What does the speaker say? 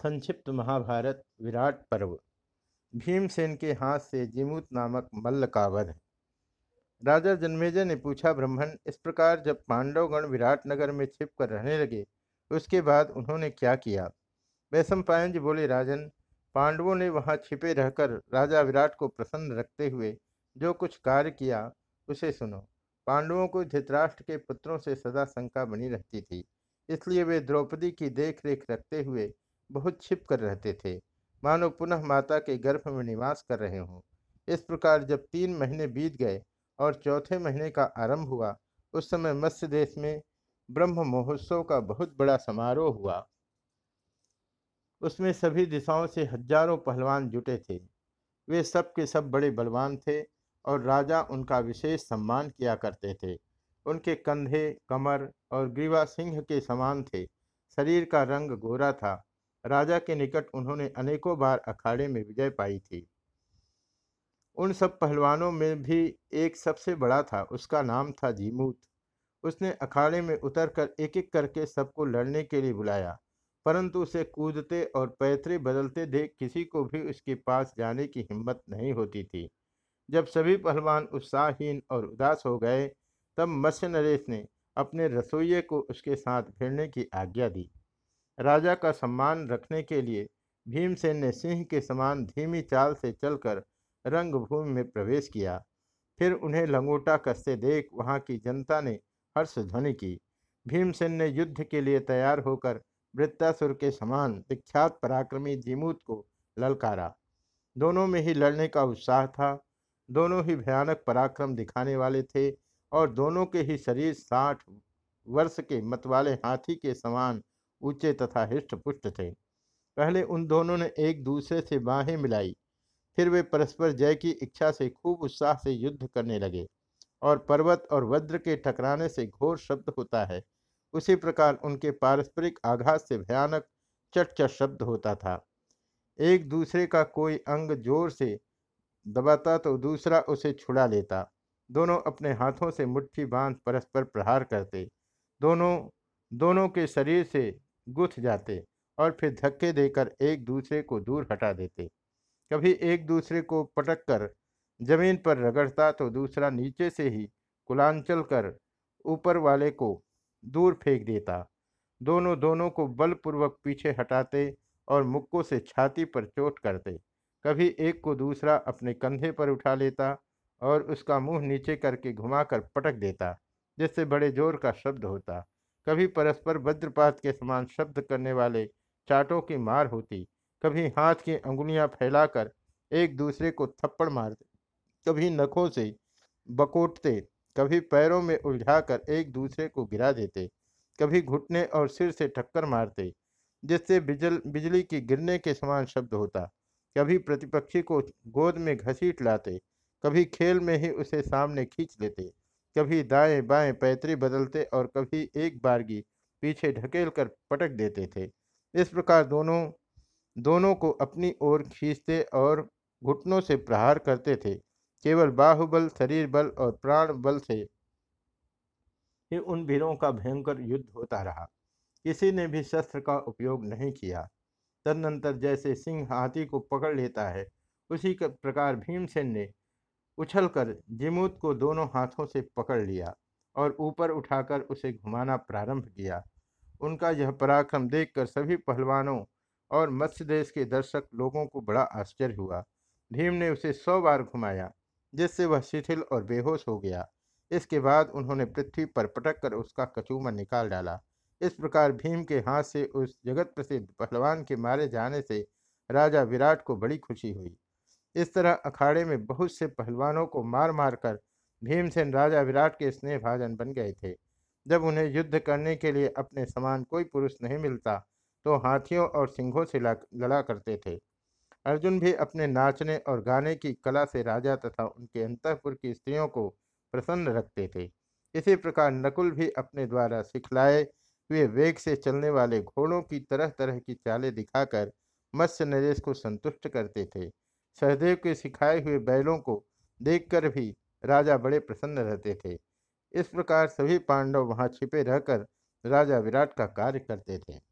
संक्षिप्त महाभारत विराट पर्व। भीमसेन के हाथ से जिमूत नामक मल्ल का वध। राजा जन्मेजय ने पूछा ब्राह्मण इस प्रकार जब पांडवगण विराट नगर में छिप कर रहने लगे, उसके बाद उन्होंने क्या किया? वैसम पायन जी बोले, राजन, पांडवों ने वहाँ छिपे रहकर राजा विराट को प्रसन्न रखते हुए जो कुछ कार्य किया, उसे सुनो। पांडवों को धृतराष्ट्र के पुत्रों से सदा शंका बनी रहती थी। इसलिए वे द्रौपदी की देख रेख रखते हुए बहुत छिप कर रहते थे। मानो पुनः माता के गर्भ में निवास कर रहे हों। इस प्रकार जब तीन महीने बीत गए और चौथे महीने का आरंभ हुआ, उस समय मत्स्य देश में ब्रह्म महोत्सव का बहुत बड़ा समारोह हुआ। उसमें सभी दिशाओं से हज़ारों पहलवान जुटे थे। वे सब के सब बड़े बलवान थे और राजा उनका विशेष सम्मान किया करते थे। उनके कंधे, कमर और ग्रीवा सिंह के समान थे। शरीर का रंग गोरा था। राजा के निकट उन्होंने अनेकों बार अखाड़े में विजय पाई थी। उन सब पहलवानों में भी एक सबसे बड़ा था, उसका नाम था जीमूत उसने अखाड़े में उतरकर एक एक करके सबको लड़ने के लिए बुलाया, परंतु उसे कूदते और पैतरे बदलते देख किसी को भी उसके पास जाने की हिम्मत नहीं होती थी। जब सभी पहलवान उत्साहहीन और उदास हो गए, तब मत्स्य नरेश ने अपने रसोइये को उसके साथ भिड़ने की आज्ञा दी। राजा का सम्मान रखने के लिए भीमसेन ने सिंह के समान धीमी चाल से चलकर रंगभूमि में प्रवेश किया। फिर उन्हें लंगोटा कसते देख वहाँ की जनता ने हर्ष ध्वनि की। भीमसेन ने युद्ध के लिए तैयार होकर वृत्तासुर के समान विख्यात पराक्रमी जीमूत को ललकारा। दोनों में ही लड़ने का उत्साह था। दोनों ही भयानक पराक्रम दिखाने वाले थे और दोनों के ही शरीर साठ वर्ष के मतवाले हाथी के समान ऊँचे तथा हृष्ट पुष्ट थे। पहले उन दोनों ने एक दूसरे से बाहें मिलाई। फिर वे परस्पर जय की इच्छा से खूब उत्साह से युद्ध करने लगे और पर्वत और वज्र के टकराने से घोर शब्द होता है। उसी प्रकार उनके पारस्परिक आघात से भयानक चट चट शब्द होता था। एक दूसरे का कोई अंग ज़ोर से दबाता तो दूसरा उसे छुड़ा लेता। दोनों अपने हाथों से मुट्ठी बाँध परस्पर प्रहार करते। दोनों दोनों के शरीर से गुथ जाते और फिर धक्के देकर एक दूसरे को दूर हटा देते। कभी एक दूसरे को पटक कर ज़मीन पर रगड़ता तो दूसरा नीचे से ही कुलांचल कर ऊपर वाले को दूर फेंक देता। दोनों दोनों को बलपूर्वक पीछे हटाते और मुक्कों से छाती पर चोट करते। कभी एक को दूसरा अपने कंधे पर उठा लेता और उसका मुँह नीचे करके घुमाकर पटक देता, जिससे बड़े ज़ोर का शब्द होता। कभी परस्पर वज्रपात के समान शब्द करने वाले चाटों की मार होती। कभी हाथ की अंगुलियाँ फैलाकर एक दूसरे को थप्पड़ मारते कभी नखों से बकोटते, कभी पैरों में उलझाकर एक दूसरे को गिरा देते। कभी घुटने और सिर से टक्कर मारते, जिससे बिजल, बिजली की गिरने के समान शब्द होता। कभी प्रतिपक्षी को गोद में घसीट लाते, कभी खेल में ही उसे सामने खींच लेते। कभी दाएँ बाएँ पैतरी बदलते और कभी एक बारगी पीछे ढकेल कर पटक देते थे। इस प्रकार दोनों दोनों को अपनी ओर खींचते और घुटनों से प्रहार करते थे। केवल बाहुबल शरीर बल और प्राण बल से ही उन वीरों का भयंकर युद्ध होता रहा। किसी ने भी शस्त्र का उपयोग नहीं किया। तदनंतर जैसे सिंह हाथी को पकड़ लेता है, उसी प्रकार भीमसेन ने उछलकर जिमूत को दोनों हाथों से पकड़ लिया और ऊपर उठाकर उसे घुमाना प्रारंभ किया। उनका यह पराक्रम देखकर सभी पहलवानों और मत्स्य देश के दर्शक लोगों को बड़ा आश्चर्य हुआ। भीम ने उसे सौ बार घुमाया, जिससे वह शिथिल और बेहोश हो गया। इसके बाद उन्होंने पृथ्वी पर पटक कर उसका कचूमर निकाल डाला। इस प्रकार भीम के हाथ से उस जगत प्रसिद्ध पहलवान के मारे जाने से राजा विराट को बड़ी खुशी हुई। इस तरह अखाड़े में बहुत से पहलवानों को मार मार कर भीमसेन राजा विराट के स्नेह भाजन बन गए थे। जब उन्हें युद्ध करने के लिए अपने समान कोई पुरुष नहीं मिलता तो हाथियों और सिंहों से लड़ा करते थे। अर्जुन भी अपने नाचने और गाने की कला से राजा तथा उनके अंतपुर की स्त्रियों को प्रसन्न रखते थे। इसी प्रकार नकुल भी अपने द्वारा सिखलाए हुए वेग से चलने वाले घोड़ों की तरह तरह की चालें दिखाकर मत्स्य नरेश को संतुष्ट करते थे। सहदेव के सिखाए हुए बैलों को देखकर भी राजा बड़े प्रसन्न रहते थे। इस प्रकार सभी पांडव वहाँ छिपे रहकर राजा विराट का कार्य करते थे।